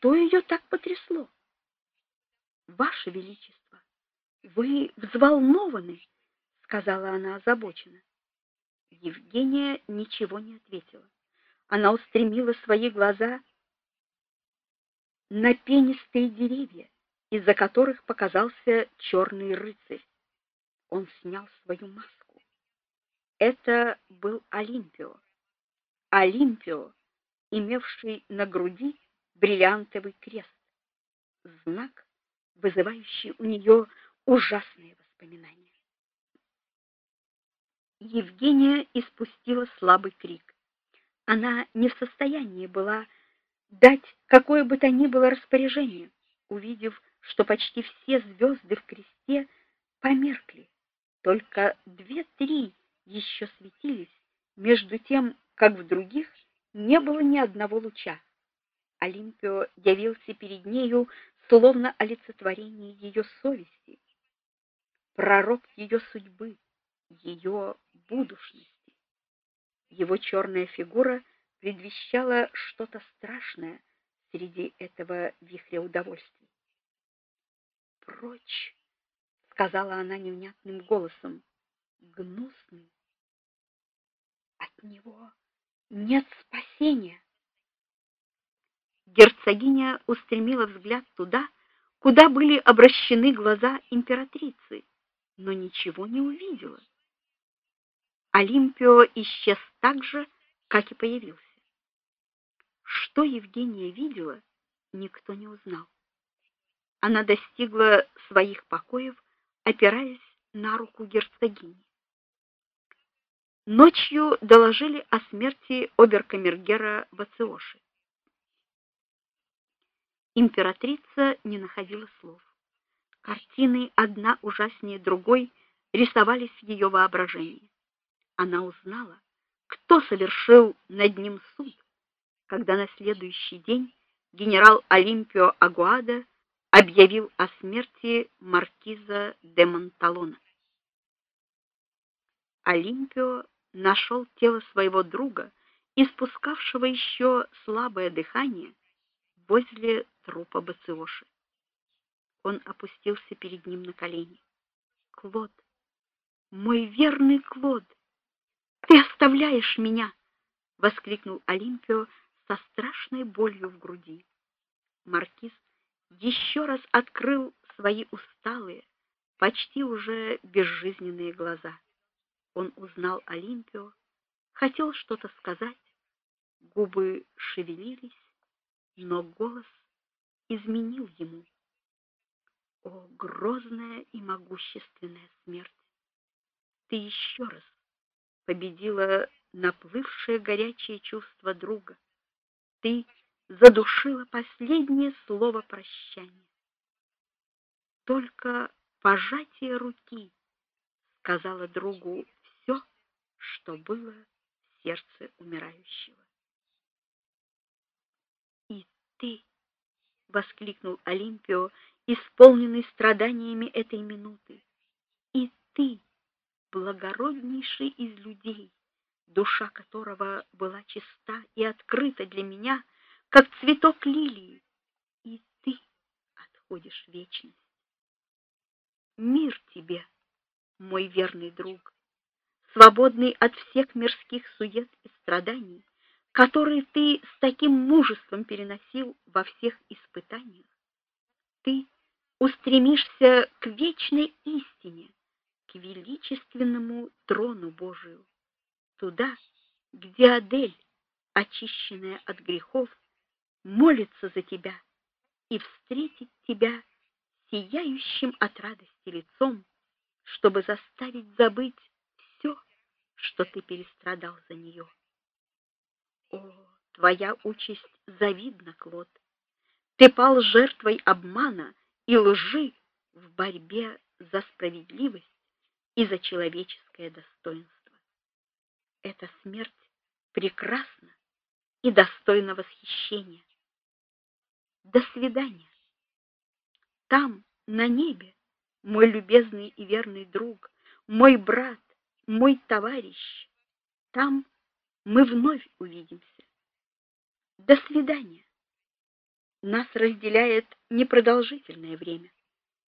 Что ее так потрясло? Ваше величество, вы взволнованы, сказала она озабоченно. Евгения ничего не ответила. Она устремила свои глаза на пенистые деревья, из-за которых показался черный рыцарь. Он снял свою маску. Это был Олимпио. Олимпио, имевший на груди бриллиантовый крест. Знак, вызывающий у нее ужасные воспоминания. Евгения испустила слабый крик. Она не в состоянии была дать какое бы то ни было распоряжение, увидев, что почти все звезды в кресте померкли. Только две-три еще светились, между тем, как в других не было ни одного луча. Олимпио явился перед нею словно олицетворение ее совести, пророк ее судьбы, ее будущности. Его черная фигура предвещала что-то страшное среди этого вихря удовольствий. "Прочь", сказала она невнятным голосом. "Гнусный. От него нет спасения". Герцогиня устремила взгляд туда, куда были обращены глаза императрицы, но ничего не увидела. Олимпио исчез так же, как и появился. Что Евгения видела, никто не узнал. Она достигла своих покоев, опираясь на руку герцогини. Ночью доложили о смерти оберкамергера Вациоши. Императрица не находила слов. Картины одна ужаснее другой рисовались в ее воображении. Она узнала, кто совершил над ним суд, когда на следующий день генерал Олимпио Агуада объявил о смерти маркиза де Монталона. Олимпио нашел тело своего друга, испускавшего еще слабое дыхание, возле трупа Бациоши. Он опустился перед ним на колени. Клод, мой верный Клод, ты оставляешь меня, воскликнул Олимпио со страшной болью в груди. Маркиз еще раз открыл свои усталые, почти уже безжизненные глаза. Он узнал Олимпио, хотел что-то сказать, губы шевелились, но голос изменил ему. О, грозная и могущественная смерть! Ты еще раз победила наплывшее горячее чувство друга. Ты задушила последнее слово прощания. Только пожатие руки сказала другу все, что было в сердце умирающего ты, воскликнул Олимпио, исполненный страданиями этой минуты. И ты, благороднейший из людей, душа которого была чиста и открыта для меня, как цветок лилии, и ты отходишь в вечность. Мир тебе, мой верный друг, свободный от всех мирских сует и страданий, который ты с таким мужеством переносил во всех испытаниях. Ты устремишься к вечной истине, к величественному трону Божию, туда, где Адель, очищенная от грехов, молится за тебя и встретит тебя сияющим от радости лицом, чтобы заставить забыть все, что ты перестрадал за нее. О, твоя участь завидна, Клод. Ты пал жертвой обмана и лжи в борьбе за справедливость и за человеческое достоинство. Эта смерть прекрасна и достойна восхищения. До свидания. Там, на небе, мой любезный и верный друг, мой брат, мой товарищ, там мы вновь увидимся. До свидания. Нас разделяет непродолжительное время.